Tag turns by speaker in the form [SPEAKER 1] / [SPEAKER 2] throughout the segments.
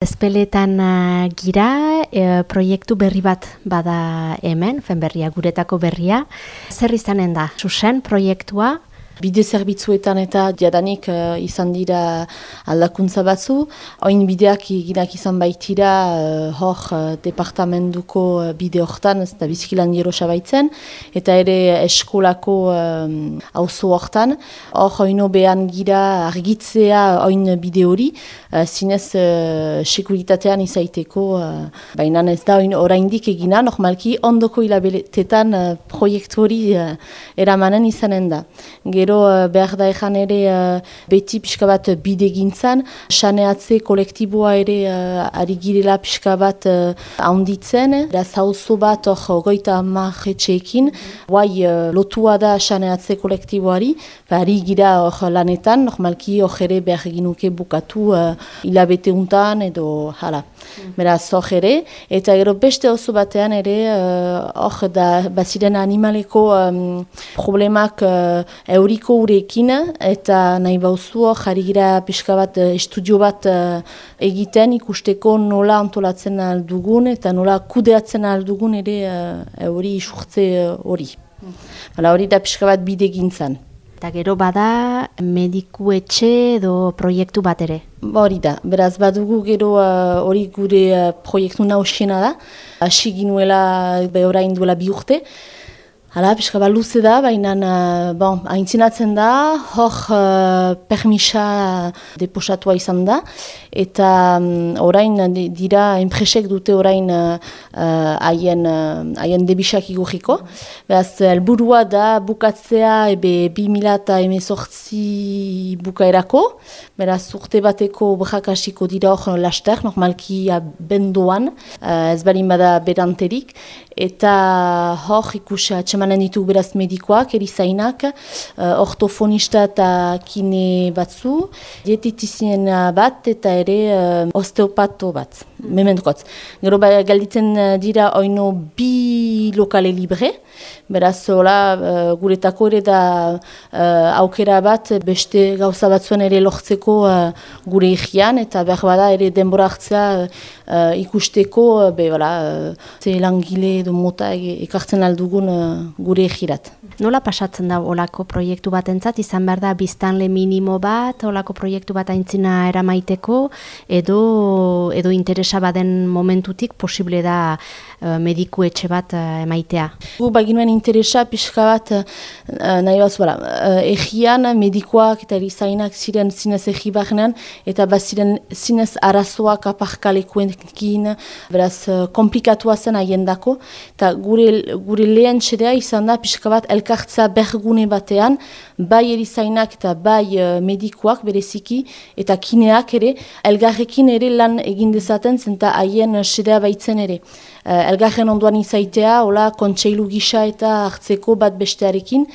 [SPEAKER 1] Ezpeletan uh, gira, e, proiektu berri bat bada hemen, fen berria, guretako berria. Zer izanen da, susen proiektua?
[SPEAKER 2] Bide zerbitzuetan eta diadanik uh, izan dira aldakuntza batzu. Oin bideak eginak izan baitira uh, hor uh, departamentuko bide hortan, ez da bizkilan gero sabaitzen, eta ere eskolako um, hortan. Hor oino behan gira argitzea oin bide hori, uh, zinez uh, sekuritatean izaiteko, uh, baina ez da oin oraindik egina, normalki ondoko hilabetetan uh, proiektu hori uh, eramanen izanen da. Gero gero uh, behar da ezan ere uh, beti pixka bat bide gintzan, saneatze kolektiboa ere uh, ari girela pixka bat uh, haunditzen, da zauzo bat hor goita marretxeekin, guai uh, lotua da saneatze kolektiboari, ba, ari gira hor lanetan, normalki hor ere behar eginuke bukatu uh, hilabete untan edo hala. Mm. Beraz hor ere, eta gero beste oso batean ere hor uh, da baziren animaleko um, problemak uh, eurik Iko urekin eta nahi bauzu jarri gira pixka bat eh, estudio bat uh, egiten ikusteko nola antolatzen aldugun eta nola kudeatzen aldugun ere uh, hori isurtze hori. Uh, hori da pixka bat bide gintzan.
[SPEAKER 1] Eta gero bada mediku etxe edo proiektu bat ere?
[SPEAKER 2] Hori da, beraz badugu gero hori gure uh, proiektu nausiena da. Asi ginuela behora induela bi urte. Hala, pixka bat luze da, baina uh, bon, haintzinatzen da, hor uh, permisa deposatua izan da, eta um, orain dira, enpresek dute orain uh, uh, haien uh, debisak iguriko. Beraz, elburua da bukatzea ebe 2000 emezortzi bukaerako, beraz, urte bateko brakasiko dira hor laster, normalki bendoan, uh, ez barin bada beranterik, eta hor ikusia emanen ditu beraz medikoak, erizainak, uh, ortofonista eta kine batzu, dietetizien bat eta ere uh, osteopato bat, mm. mementkotz. Gero ba, galditzen dira oino bi lokale libre, beraz hola uh, guretako ere da uh, aukera bat beste gauza batzuen ere lortzeko uh, gure egian eta behar bada ere denbora hartzea uh, ikusteko, be, uh, ze langile edo mota ekartzen aldugun gure egirat.
[SPEAKER 1] Nola pasatzen da olako proiektu bat entzat, izan behar da biztanle minimo bat, olako proiektu bat aintzina eramaiteko, edo, edo interesa baden momentutik posible da uh, mediku etxe bat uh, emaitea?
[SPEAKER 2] Gu baginuen interesa pixka bat uh, nahi bat zuela, egian medikoak eta erizainak ziren zinez egi eta bat ziren zinez arazoak aparkalekuekin, beraz komplikatua zen dako, eta gure, gure lehen txedea izan da pixka bat elkartza bergune batean, bai erizainak eta bai medikoak bereziki, eta kineak ere, elgarrekin ere lan egin dezaten zenta haien sedea baitzen ere. Elgarren onduan izaitea, hola kontseilu gisa eta hartzeko bat bestearekin,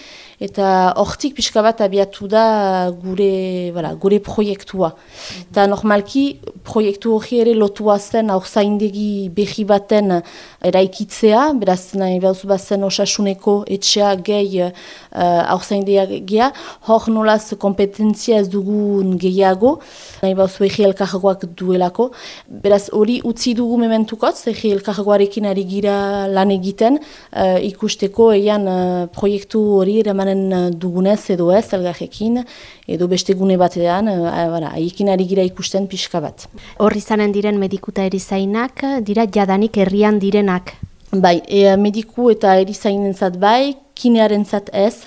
[SPEAKER 2] eta hortik pixka bat abiatu da gure, voilà, gure proiektua. Mm -hmm. normalki proiektu hori ere lotua zen aurzaindegi behi baten eraikitzea, beraz nahi behuz bat zen osasuneko etxea gehi uh, aurzaindegia, hor nolaz kompetentzia ez dugun gehiago, nahi behuz behi elkargoak duelako. Beraz hori utzi dugu mementukotz, behi elkargoarekin ari gira lan egiten, uh, ikusteko eian uh, proiektu hori eraman emanen eh, dugunez edo ez elgarrekin, edo beste gune batean, eh, haiekin ari gira ikusten pixka bat.
[SPEAKER 1] Horri zanen diren medikuta erizainak, dira jadanik herrian direnak?
[SPEAKER 2] Bai, e, mediku eta erizainentzat bai, kinearen zat ez,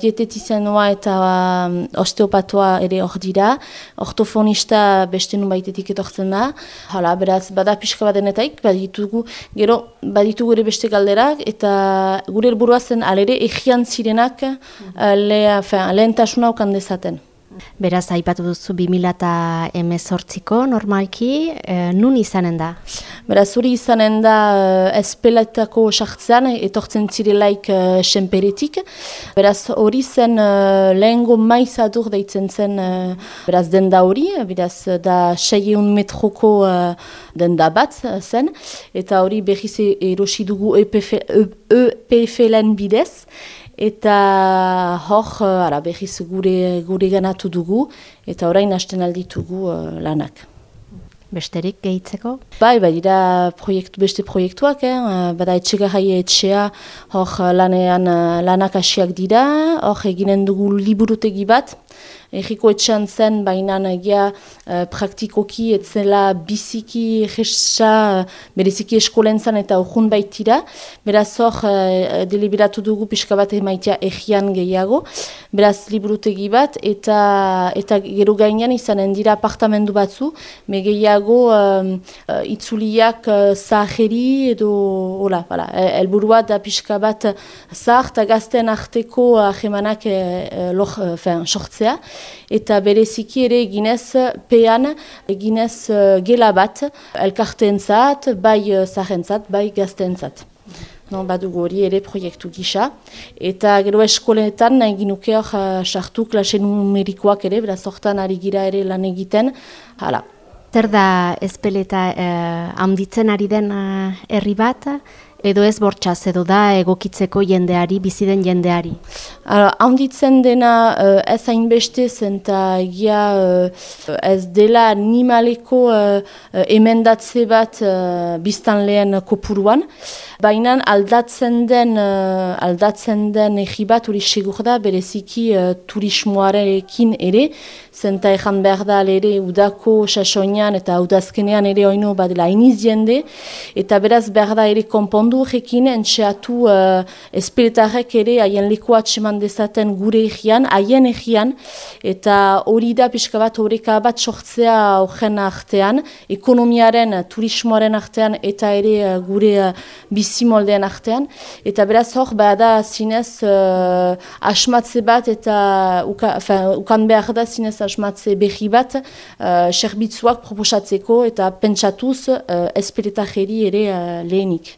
[SPEAKER 2] Dietetizenoa eta um, osteopatoa ere hor dira, ortofonista beste nun baitetik etortzen da. Hala, beraz, bada pixka badenetaik, baditugu, gero, baditugu ere beste galderak, eta gure helburua zen alere egian zirenak mm -hmm. lehentasuna okan dezaten.
[SPEAKER 1] Beraz, aipatu duzu 2018ko normalki, e, nun izanen da?
[SPEAKER 2] Beraz, hori izanen da e, espeletako sartzean, etortzen zirelaik e, senperetik. Beraz, hori zen e, lehengo maiz adur deitzen zen e, beraz denda hori, beraz, da 6 metroko e, denda bat zen, eta hori behiz erosi dugu EPF-len bidez, eta hor, uh, ara, behiz gure, gure ganatu dugu, eta orain hasten alditugu uh, lanak.
[SPEAKER 1] besterik gehitzeko?
[SPEAKER 2] Bai, bai, dira proiektu, beste proiektuak, eh? bada etxega etxea, hor lanean lanak asiak dira, hor eginen dugu liburutegi bat, Eriko etxan zen, baina egia uh, praktikoki etzela biziki jesa, bereziki eskolen zen eta urgun baitira. Beraz hor, uh, deliberatu dugu pixka bat emaitia egian gehiago. Beraz, liburutegi bat eta eta gero gainean izanen dira apartamendu batzu, me gehiago um, uh, itzuliak uh, zaheri edo, hola, bala, elburua da pixka bat zahar eta gazten arteko ahemanak uh, uh, sortzea eta bereziki ere eginez pean eginez uh, gela bat elkarteentzat, bai uh, zahentzat, bai gazteentzat. No, badugu hori ere proiektu gisa. Eta gero eskoletan nahi ginuke hor uh, sartu klase numerikoak ere, beraz hortan ari gira ere lan egiten. Hala.
[SPEAKER 1] Zer da ezpeleta eh, handitzen ari den herri bat? Edo ez bortxaz, edo da egokitzeko jendeari, bizi den jendeari?
[SPEAKER 2] Haunditzen dena uh, ez hainbeste zen egia uh, ez dela animaleko uh, emendatze bat uh, biztan lehen kopuruan. Baina aldatzen den, aldatzen den egi bat hori segur da bereziki turismoarekin ere, zenta ezan behar da ere udako sasoinan eta udazkenean ere oino badela iniz jende, eta beraz behar da ere konpondu mundu horrekin entxeatu uh, espiritarrek ere haien lekoa txeman dezaten gure egian, haien egian, eta hori da pixka bat horreka bat sortzea horren artean, ekonomiaren, turismoaren artean, eta ere uh, gure uh, bizimoldean artean. Eta beraz hor, da zinez uh, asmatze bat, eta uka, fin, ukan behar da zinez asmatze behi bat, serbitzuak proposatzeko, eta pentsatuz uh, espiritarreri ere uh, lehenik.